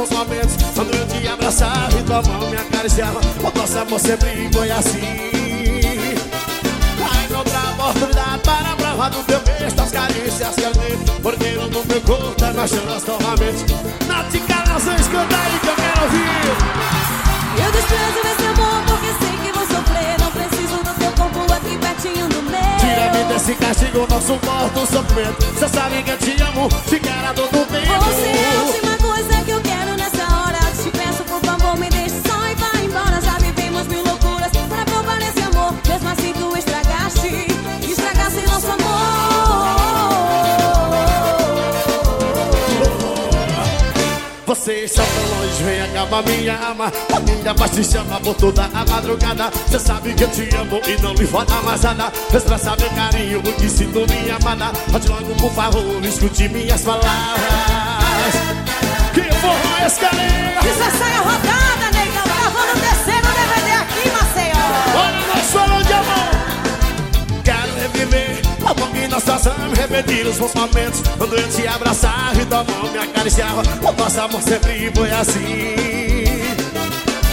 bons momentos. Quando eu te abraçava e tua mão me acariciava O nosso amor sempre foi assim Ai, outra oportunidade para provar do teu beijo Das carícias que eu dei. Porque no meu corpo é mais chance novamente. Natica, não escuta aí que eu quero ouvir. Eu desprezo esse amor porque sei que vou sofrer. Não preciso do teu corpo aqui pertinho do meu. Tira-me desse castigo, não suporto o sofrimento. Cê sabe que eu te amo, te quero todo tempo Você é Você está tão longe, vem acalmar minha alma. A minha paz te chama por toda a madrugada. Cê sabe que eu te amo e não lhe falta mais nada. Expressa meu carinho, o que sinto minha amada. Pode logo, por favor, escute minhas palavras. Que forma é esse carinho? Repetir os bons momentos Quando eu te abraçava e tua mão me acariciava O nosso amor sempre foi assim.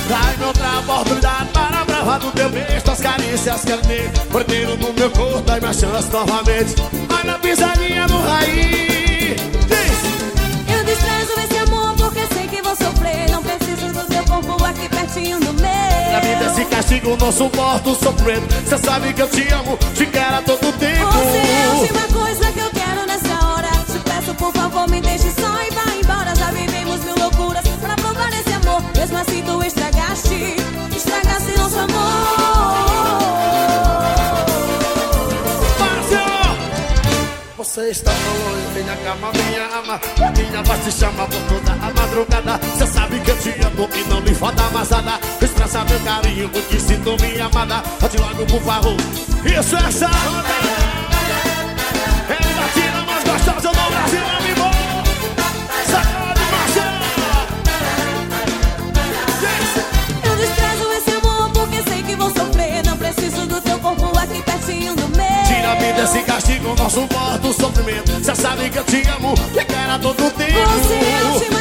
Dai-me outra oportunidade para provar do teu beijo Tuas carícias quero ter Porteiro no meu corpo, dai-me a chance novamente. Olha a pisadinha no raiz Diz! Eu desprezo esse amor porque sei que vou sofrer. Não preciso do teu corpo aqui pertinho do meu. Na vida esse castigo não suporto sofrendo Cê sabe que eu te amo, te quero a todo tempo. Você Tão longe, vem na cama, minha ama. Minha voz te chama por toda a madrugada. Cê sabe que eu te amo e não me falta mais nada. Expressa meu carinho, o que sinto minha amada. Pode logo, por favor. Isso é roda É a Desse castigo, não suporto o sofrimento. Cê sabe que eu te amo, te quero a todo tempo. Você é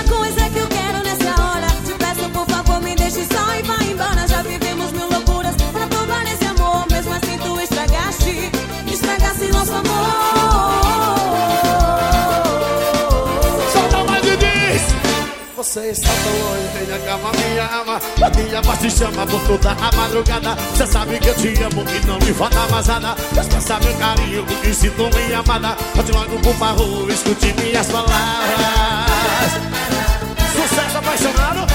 Você está tão longe, na cama, minha ama. A minha voz te chama por toda a madrugada. Cê sabe que eu te amo e não me falta mais nada. Expressa meu carinho, o que sinto minha amada. Pode logo, por favor, escute minhas palavras. Sucesso apaixonado